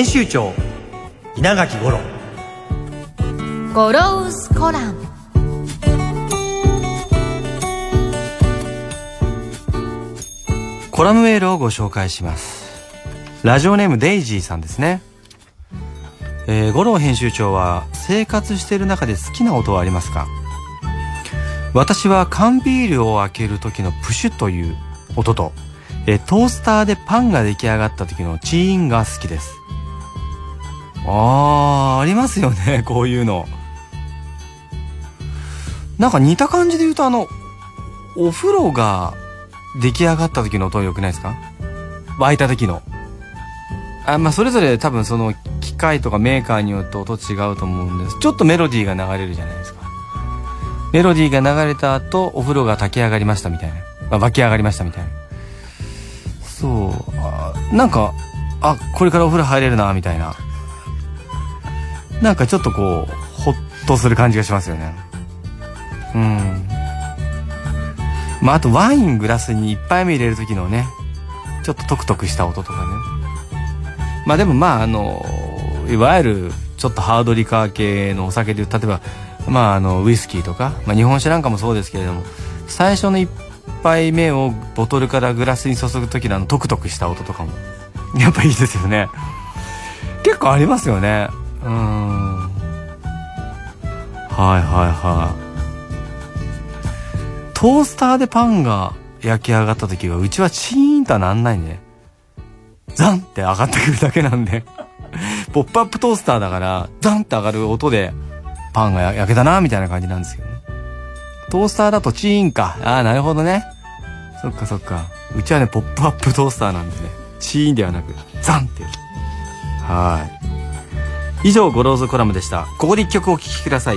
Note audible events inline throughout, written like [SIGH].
編集長稲垣五郎。ゴロウスコラム。コラムメールをご紹介します。ラジオネームデイジーさんですね。えー、五郎編集長は生活している中で好きな音はありますか？私は缶ビールを開ける時のプシュという音と、えー、トースターでパンが出来上がった時のチーンが好きですあー、ありますよね、[LAUGHS] こういうの。なんか似た感じで言うとあの、お風呂が出来上がった時の音良くないですか？沸いた時の。あ、まあ、それぞれ多分その機械とかメーカーによって音違うと思うんです。ちょっとメロディーが流れるじゃないですか。メロディーが流れた後、お風呂が炊き上がりましたみたいな。まあ、沸き上がりましたみたいな。そう。なんか、あ、これからお風呂入れるな、みたいな。なんかちょっとこうほっとする感じがしますよね。うん。まああとワイングラスに1杯目入れる時のねちょっとトクトクした音とかね。まあでもまああのいわゆるちょっとハードリカー系のお酒で例えばまああのウイスキーとか、まあ、日本酒なんかもそうですけれども最初の1杯目をボトルからグラスに注ぐ時のあのトクトクした音とかもやっぱいいですよね。結構ありますよね。うん。はいはいはい。トースターでパンが焼き上がった時はうちはチーンとはなんないね。ザンって上がってくるだけなんで。[LAUGHS] ポップアップトースターだからザンって上がる音でパンが焼けたなみたいな感じなんですけどね。トースターだとチーンか。ああなるほどね。そっかそっか。うちはねポップアップトースターなんでね。チーンではなくザンってはい。以上ゴローズコラムでした。ここで一曲お聴きください。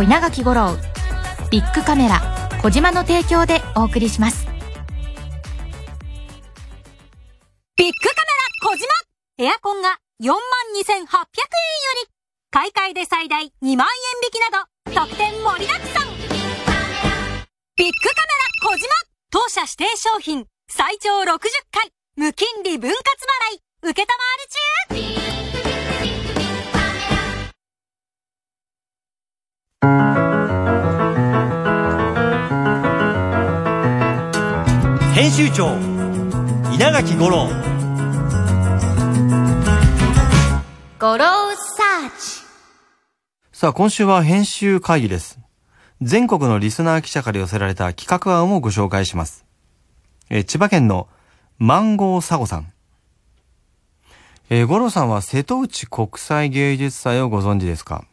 長稲垣吾郎ビッグカメラ小島の提供でお送りします。ビッグカメラ小島。エアコンが4万2800円より。買い替えで最大2万円引きなど特典盛りだくさん。ビッグカメラ小島。当社指定商品最長60回。無金利分割払い。受けたまわり中。編集長稲垣吾郎ゴローサーチさあ、今週は編集会議です。全国のリスナー記者から寄せられた企画案をご紹介します。えー千葉県のマンゴーサゴさん。えー、五郎さんは瀬戸内国際芸術祭をご存知ですか？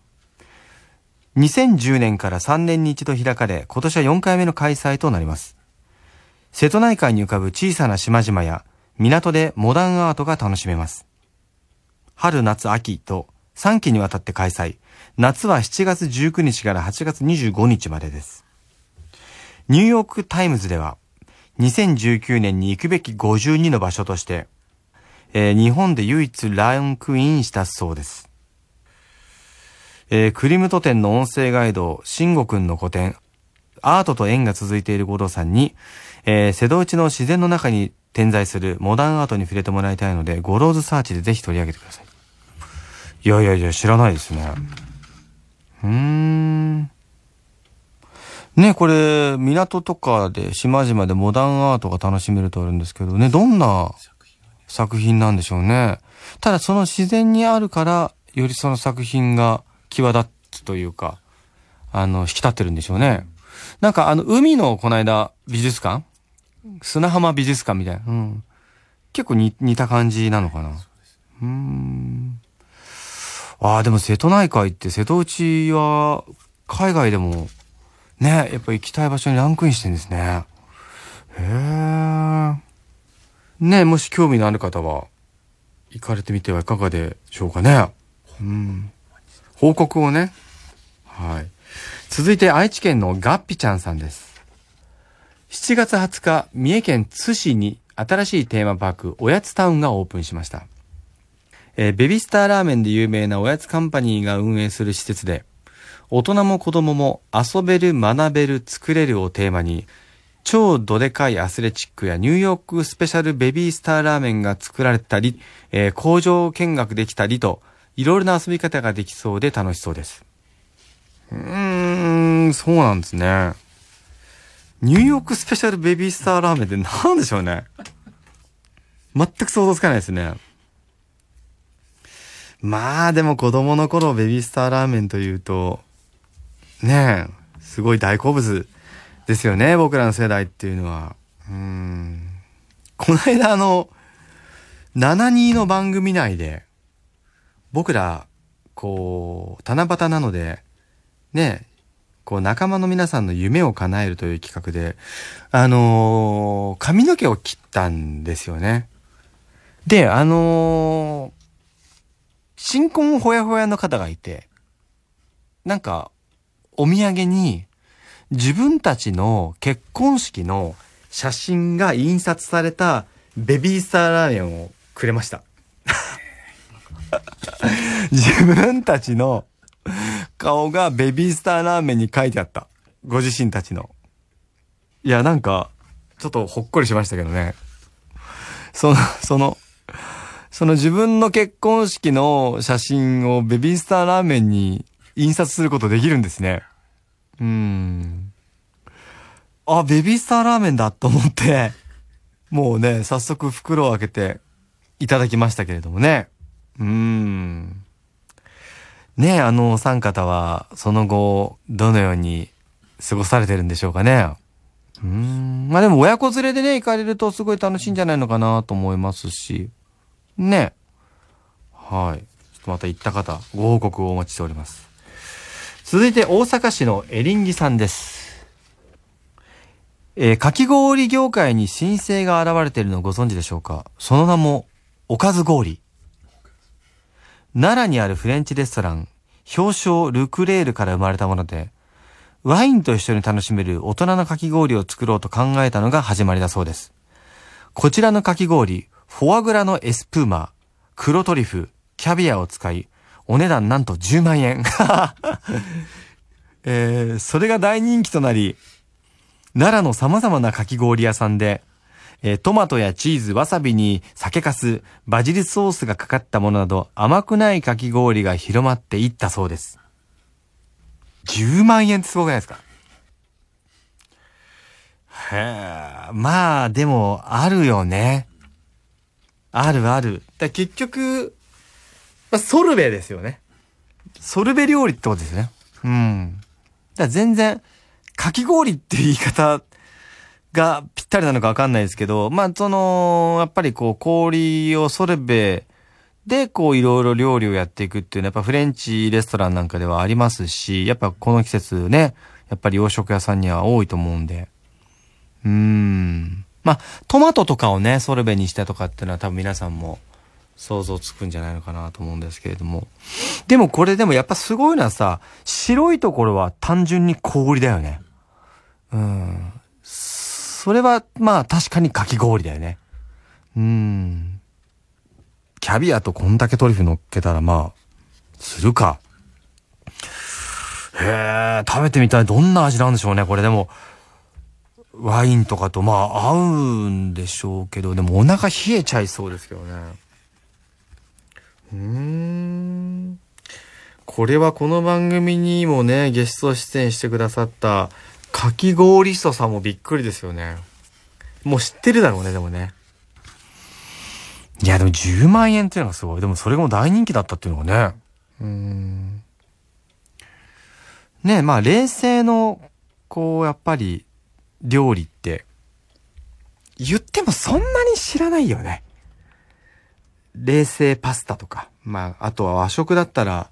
?2010 年から3年に一度開かれ、今年は4回目の開催となります。瀬戸内海に浮かぶ小さな島々や港でモダンアートが楽しめます。春、夏、秋と3期にわたって開催。夏は7月19日から8月25日までです。ニューヨークタイムズでは、2019年に行くべき52の場所として、えー日本で唯一ランクインしたそうです。えークリムト展の音声ガイド、慎吾くんの個展、アートと縁が続いている五郎さんに、えー瀬戸内の自然の中に点在するモダンアートに触れてもらいたいので、ゴローズサーチでぜひ取り上げてください。いやいやいや、知らないですね。うん。ね、これ、港とかで、島々でモダンアートが楽しめるとあるんですけどね、どんな作品なんでしょうね。ただその自然にあるから、よりその作品が際立つというか、あの、引き立ってるんでしょうね。なんかあの、海のこの間、美術館？砂浜美術館みたいな。うん。結構に似た感じなのかな。うーん。ああ、でも瀬戸内海って瀬戸内は海外でもね、やっぱ行きたい場所にランクインしてんですね。へえ。ね、もし興味のある方は行かれてみてはいかがでしょうかね。うん。報告をね。はい。続いて愛知県のガッピちゃんさんです。7月20日、三重県津市に新しいテーマパーク、おやつタウンがオープンしました。えーベビースターラーメンで有名なおやつカンパニーが運営する施設で、大人も子供も遊べる、学べる、作れるをテーマに、超どでかいアスレチックやニューヨークスペシャルベビースターラーメンが作られたり、えー工場見学できたりと、いろいろな遊び方ができそうで楽しそうです。うーん、そうなんですね。ニューヨークスペシャルベビースターラーメンって何でしょうね。全く想像つかないですね。まあでも子供の頃ベビースターラーメンというと、ねえ、すごい大好物ですよね、僕らの世代っていうのは。うん。この間あの、72の番組内で、僕ら、こう、七夕なので、ね、こう仲間の皆さんの夢を叶えるという企画で、あのー髪の毛を切ったんですよね。で、あのー新婚ほやほやの方がいて、なんか、お土産に、自分たちの結婚式の写真が印刷されたベビースターラーメンをくれました。[LAUGHS] 自分たちの顔がベビースターラーメンに書いてあった。ご自身たちの。いや、なんか、ちょっとほっこりしましたけどね。その、その、その自分の結婚式の写真をベビースターラーメンに印刷することできるんですね。うん。あ、ベビースターラーメンだと思って、もうね、早速袋を開けていただきましたけれどもね。うん。ねあのお三方は、その後、どのように過ごされてるんでしょうかね。うん。まあでも親子連れでね、行かれるとすごい楽しいんじゃないのかなと思いますし。ね。はい。また行った方、ご報告をお待ちしております。続いて大阪市のエリンギさんです。えーかき氷業界に新星が現れているのをご存知でしょうかその名も、おかず氷。奈良にあるフレンチレストラン、表彰ルクレールから生まれたもので、ワインと一緒に楽しめる大人のかき氷を作ろうと考えたのが始まりだそうです。こちらのかき氷、フォアグラのエスプーマ、黒トリュフ、キャビアを使い、お値段なんと10万円。[LAUGHS] えー、それが大人気となり、奈良の様々なかき氷屋さんで、えートマトやチーズ、わさびに酒粕、バジルソースがかかったものなど甘くないかき氷が広まっていったそうです。10万円ってすごくないですか？へえ、まあ、でも、あるよね。あるある。だ結局、まあ、ソルベですよね。ソルベ料理ってことですね。うん。だ全然、かき氷っていう言い方がぴったりなのかわかんないですけど、まあ、その、やっぱりこう、氷をソルベで、こう、いろいろ料理をやっていくっていうのは、やっぱフレンチレストランなんかではありますし、やっぱこの季節ね、やっぱり洋食屋さんには多いと思うんで。うーん。まあ、トマトとかをね、ソルベにしたとかっていうのは多分皆さんも想像つくんじゃないのかなと思うんですけれども。でもこれでもやっぱすごいのはさ、白いところは単純に氷だよね。うん。それは、まあ確かにかき氷だよね。うん。キャビアとこんだけトリュフ乗っけたらまあ、するか。へえ、食べてみたい。どんな味なんでしょうね。これでも、ワインとかとまあ合うんでしょうけど、でもお腹冷えちゃいそうですけどね。うーん。これはこの番組にもね、ゲスト出演してくださった、かき氷ストさんもびっくりですよね。もう知ってるだろうね、でもね。いや、でも10万円っていうのがすごい。でもそれも大人気だったっていうのがね。うーん。ねまあ冷静の、こう、やっぱり、料理って、言ってもそんなに知らないよね。冷製パスタとか。まあ、あとは和食だったら、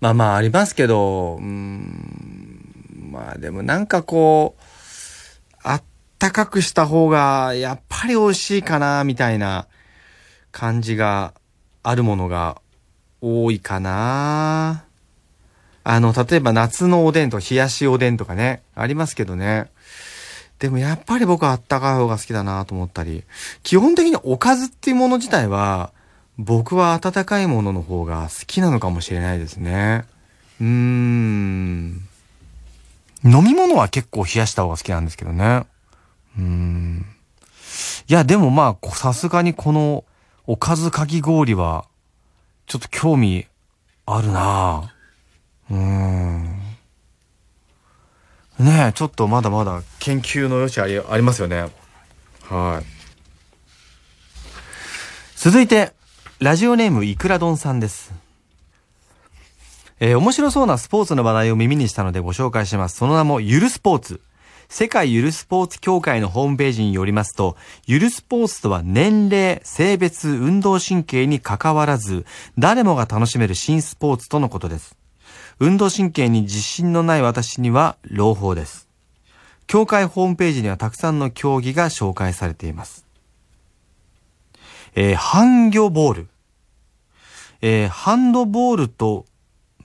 まあまあありますけど、うーん、まあでもなんかこう、あったかくした方が、やっぱり美味しいかな、みたいな感じがあるものが多いかな。あの、例えば夏のおでんとか冷やしおでんとかね、ありますけどね。でもやっぱり僕はあったかい方が好きだなと思ったり、基本的におかずっていうもの自体は、僕は温かいものの方が好きなのかもしれないですね。うーん。飲み物は結構冷やした方が好きなんですけどね。うん。いや、でもまあ、さすがにこのおかずかき氷は、ちょっと興味あるなぁ。うん。ねえ、ちょっとまだまだ研究の余地あり、ありますよね。はい。続いて、ラジオネームいくらどんさんです。えー面白そうなスポーツの話題を耳にしたのでご紹介します。その名もゆるスポーツ。世界ゆるスポーツ協会のホームページによりますと、ゆるスポーツとは年齢、性別、運動神経に関わらず、誰もが楽しめる新スポーツとのことです。運動神経に自信のない私には朗報です。協会ホームページにはたくさんの競技が紹介されています。えー、ハンギョボール。えーハンドボールと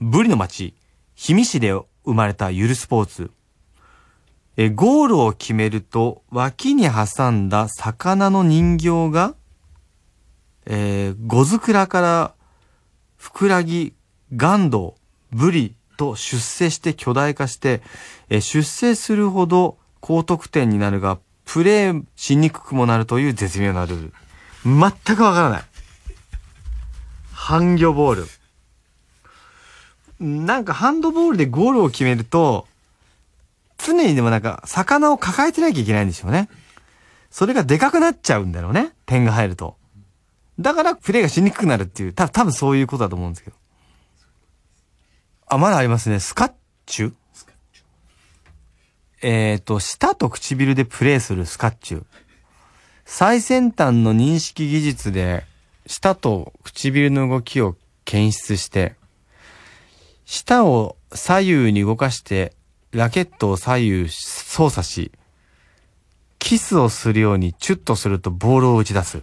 ブリの町、氷見市で生まれたゆるスポーツ。えゴールを決めると脇に挟んだ魚の人形が、えー、ゴズクラからふくらぎ、ガンド、ブリと出世して巨大化して、え出世するほど高得点になるが、プレーしにくくもなるという絶妙なルール。全くわからない。ハンギョボール。なんかハンドボールでゴールを決めると、常にでもなんか魚を抱えてなきゃいけないんでしょうね。それがでかくなっちゃうんだろうね。点が入ると。だからプレーがしにくくなるっていう、た多分そういうことだと思うんですけど。あ、まだありますね。スカッチュ？えっ、と、舌と唇でプレーするスカッチュ。最先端の認識技術で、舌と唇の動きを検出して、舌を左右に動かして、ラケットを左右操作し、キスをするようにチュッとするとボールを打ち出す。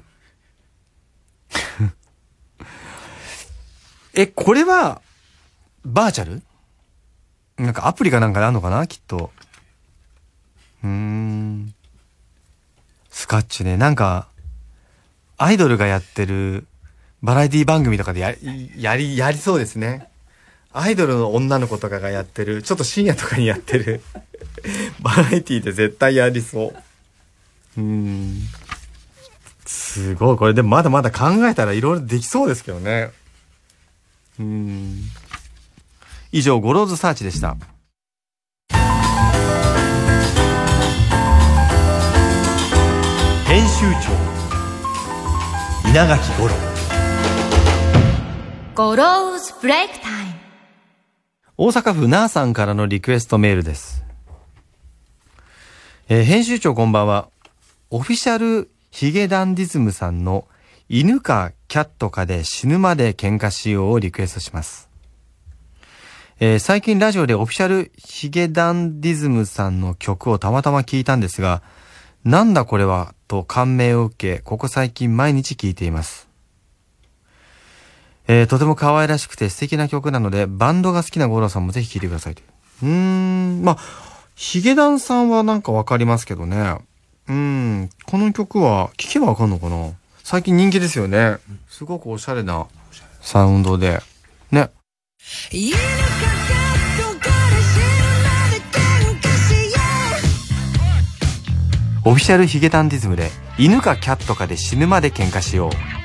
[LAUGHS] え、これは、バーチャル？なんかアプリかなんかであんのかな？きっと。うーん。スカッチね。なんか、アイドルがやってるバラエティ番組とかでややり、やりそうですね。アイドルの女の子とかがやってる、ちょっと深夜とかにやってる [LAUGHS] バラエティで絶対やりそう。うん。すごい。これでもまだまだ考えたらいろいろできそうですけどね。うん。以上、ゴローズサーチでした。編集長稲垣吾郎ゴローズブレイクタイム大阪府なーさんからのリクエストメールです。えー編集長こんばんは。オフィシャルヒゲダンディズムさんの犬かキャットかで死ぬまで喧嘩しようをリクエストします。えー最近ラジオでオフィシャルヒゲダンディズムさんの曲をたまたま聞いたんですが、なんだこれはと感銘を受け、ここ最近毎日聞いています。えーとても可愛らしくて素敵な曲なので、バンドが好きな五郎さんもぜひ聴いてくださいという。うーん、まあ、ヒゲダンさんはなんかわかりますけどね。うん、この曲は聴けばわかんのかな？最近人気ですよね。すごくおしゃれなサウンドで。ね。オフィシャルヒゲダンディズムで、犬かキャットかで死ぬまで喧嘩しよう。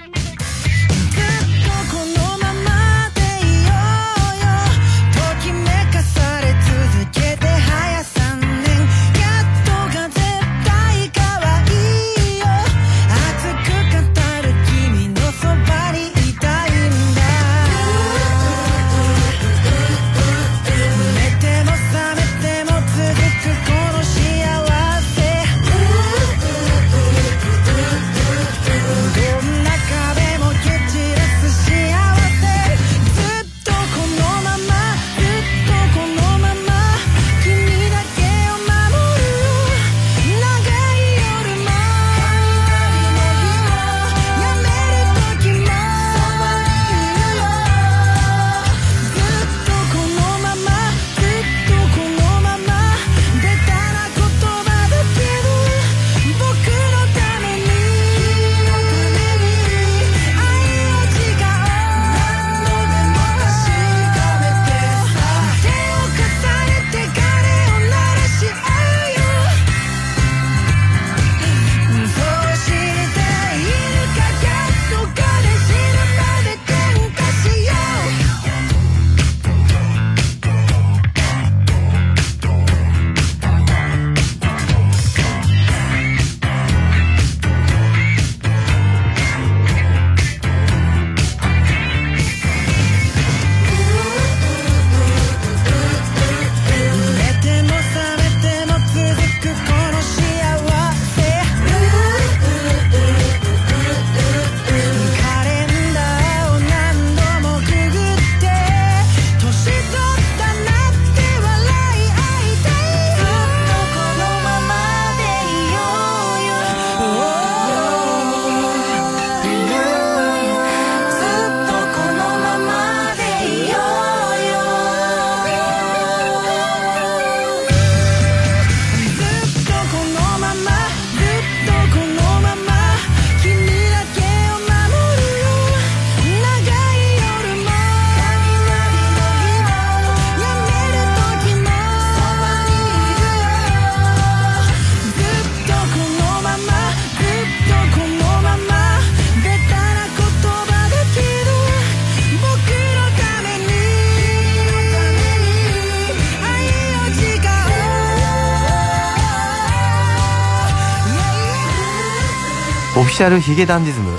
シャルヒゲダンディズム、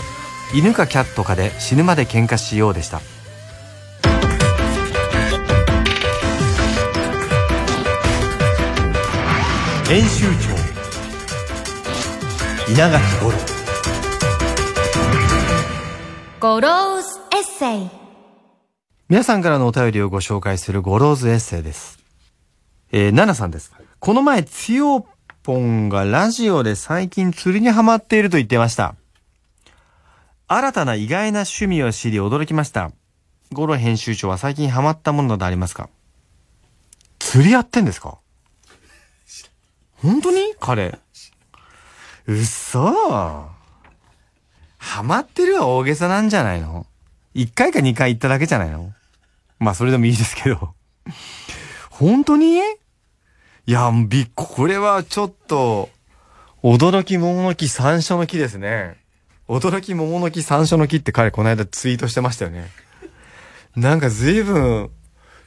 犬かキャットかで死ぬまで喧嘩しようでした。編集長稲垣吾郎ゴローズエッセイ皆さんからのお便りをご紹介するゴローズエッセイです。えー、ナナさんです。この前、つよぽんがラジオで最近釣りにハマっていると言ってました。新たな意外な趣味を知り驚きました。五郎編集長は最近ハマったものなどありますか？釣りやってんですか？本当に？彼。うっそハマってるは大げさなんじゃないの？一回か二回行っただけじゃないの？まあそれでもいいですけど。本当に？いや、びっ、これはちょっと、驚き桃の木山椒の木ですね。驚き桃の木山椒の木って彼この間ツイートしてましたよね。なんか随分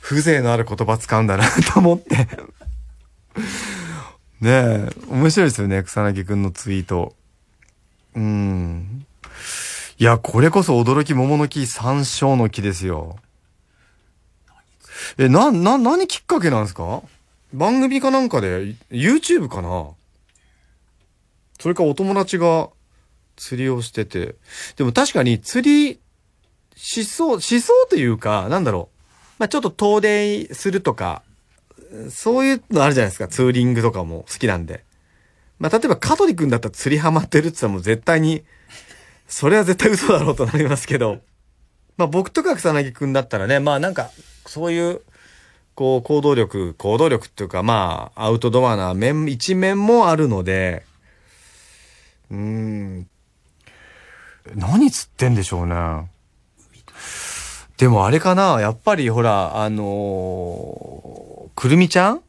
風情のある言葉使うんだなと思って。ねえ、面白いですよね、草薙くんのツイート。うん。いや、これこそ驚き桃の木山椒の木ですよ。え、な、な、何きっかけなんですか？番組かなんかで、YouTube かな？それかお友達が釣りをしてて。でも確かに釣りしそう、しそうというか、なんだろう。まあ、ちょっと遠出するとか、そういうのあるじゃないですか。ツーリングとかも好きなんで。まあ、例えば香取くんだったら釣りハマってるって言ったらもう絶対に、それは絶対嘘だろうとなりますけど。まあ、僕とか草薙くんだったらね、まあなんか、そういう、こう、行動力、行動力っていうか、まあ、アウトドアな面、一面もあるので、うーん。何釣ってんでしょうね。でもあれかなやっぱりほら、あのーくるみちゃん？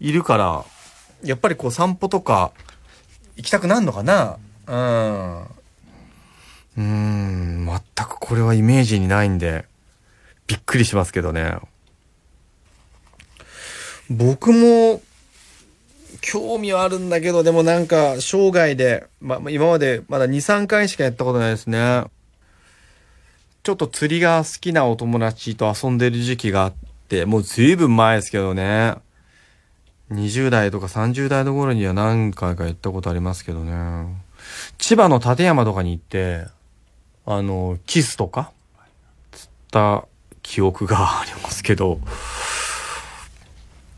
いるから、やっぱりこう散歩とか行きたくなるのかな？うん。うん、全くこれはイメージにないんで、びっくりしますけどね。僕も、興味はあるんだけど、でもなんか、生涯で、ま、今までまだ2、3回しかやったことないですね。ちょっと釣りが好きなお友達と遊んでる時期があって、もう随分前ですけどね。20代とか30代の頃には何回か行ったことありますけどね。千葉の館山とかに行って、あの、キスとか釣った記憶がありますけど、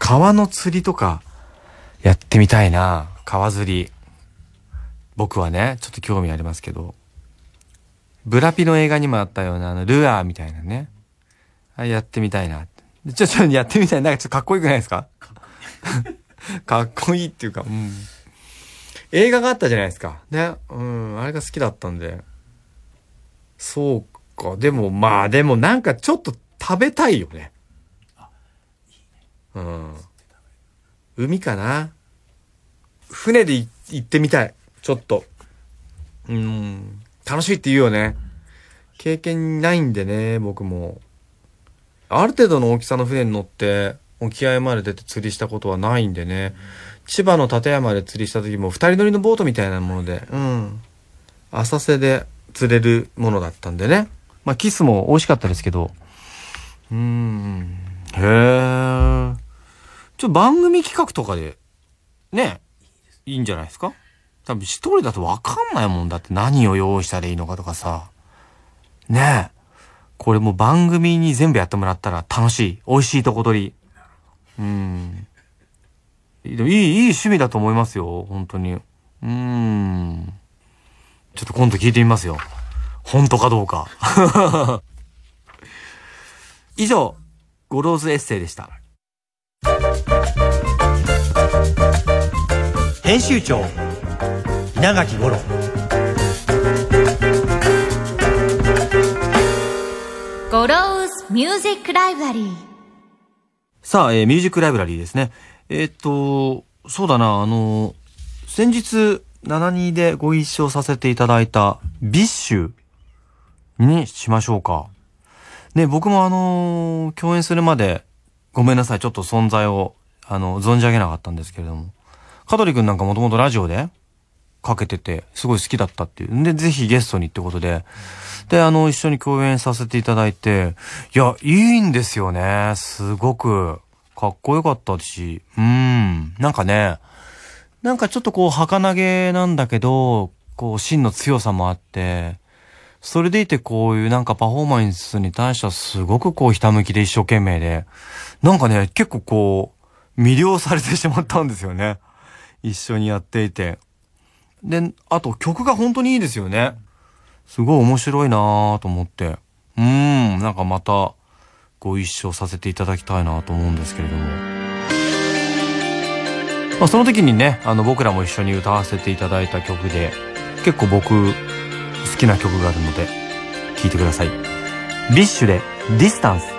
川の釣りとかやってみたいな。川釣り。僕はね、ちょっと興味ありますけど。ブラピの映画にもあったような、あの、ルアーみたいなね。あやってみたいな。ちょ、ちょ、やってみたい。なんかちょっとかっこよくないですか？[LAUGHS] かっこいいっていうか、うん。映画があったじゃないですか。ね。うん、あれが好きだったんで。そうか。でも、まあ、でもなんかちょっと食べたいよね。うん。海かな？船で行ってみたい。ちょっと。うん。楽しいって言うよね。経験ないんでね、僕も。ある程度の大きさの船に乗って、沖合まで出て釣りしたことはないんでね。千葉の館山で釣りした時も二人乗りのボートみたいなもので、うん。浅瀬で釣れるものだったんでね。まあ、キスも美味しかったですけど。うん。へえ。ちょ番組企画とかで、ね、いいんじゃないですか？多分一人だとわかんないもんだって何を用意したらいいのかとかさ。ねえ。これも番組に全部やってもらったら楽しい。美味しいとこ取り。うん。いい、いい趣味だと思いますよ。本当に。うん。ちょっと今度聞いてみますよ。本当かどうか。[LAUGHS] 以上、ゴローズエッセイでした。編集長稲垣吾郎ゴローズミュージックライブラリーさあ、えーミュージックライブラリーですね。えーっと、そうだな、あの、先日、72でご一緒させていただいた、ビッシュにしましょうか。ね、僕もあの、共演するまで、ごめんなさい、ちょっと存在を、あの、存じ上げなかったんですけれども。香取くんなんかもともとラジオでかけてて、すごい好きだったっていう。んで、ぜひゲストにってことで、で、あの、一緒に共演させていただいて、いや、いいんですよね。すごく、かっこよかったし、うん、なんかね、なんかちょっとこう、儚げなんだけど、こう、芯の強さもあって、それでいてこういうなんかパフォーマンスに対してはすごくこう、ひたむきで一生懸命で、なんかね、結構こう、魅了されてしまったんですよね。一緒にやっていて。で、あと曲が本当にいいですよね。すごい面白いなぁと思って。うーん、なんかまたご一緒させていただきたいなと思うんですけれども。まあ、その時にね、あの僕らも一緒に歌わせていただいた曲で、結構僕好きな曲があるので、聴いてください。ビッシュでディスタンス。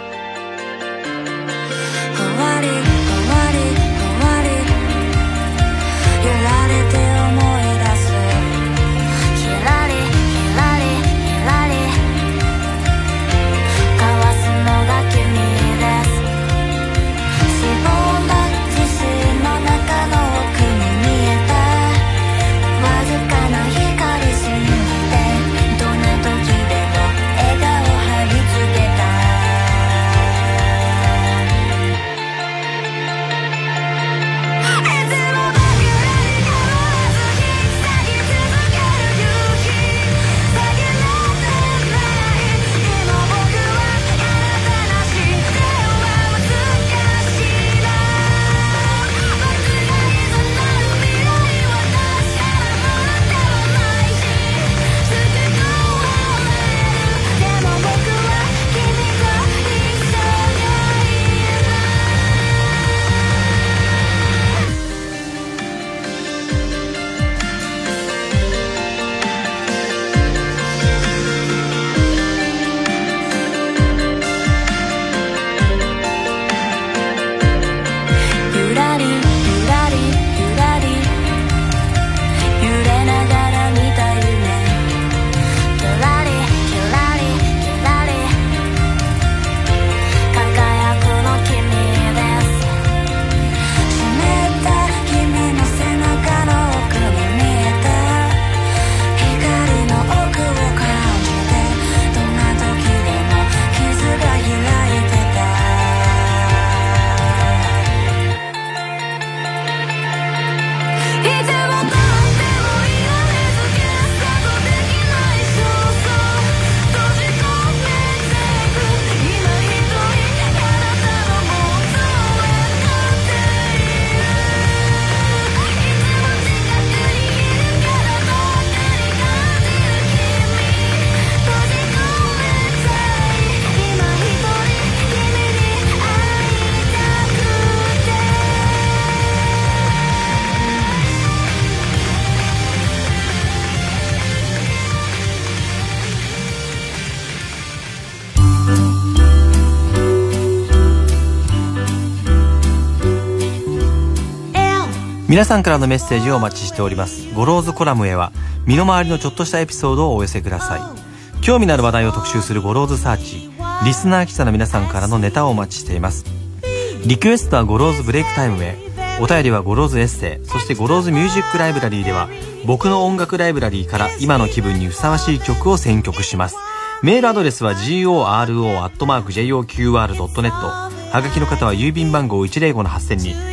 皆さんからのメッセージをお待ちしております。ゴローズコラムへは、身の回りのちょっとしたエピソードをお寄せください。興味のある話題を特集するゴローズサーチ。リスナー記者の皆さんからのネタをお待ちしています。リクエストはゴローズブレイクタイムへ。お便りはゴローズエッセイ。そしてゴローズミュージックライブラリーでは、僕の音楽ライブラリーから今の気分にふさわしい曲を選曲します。メールアドレスは goro.joqr.net。はがきの方は郵便番号105-8000に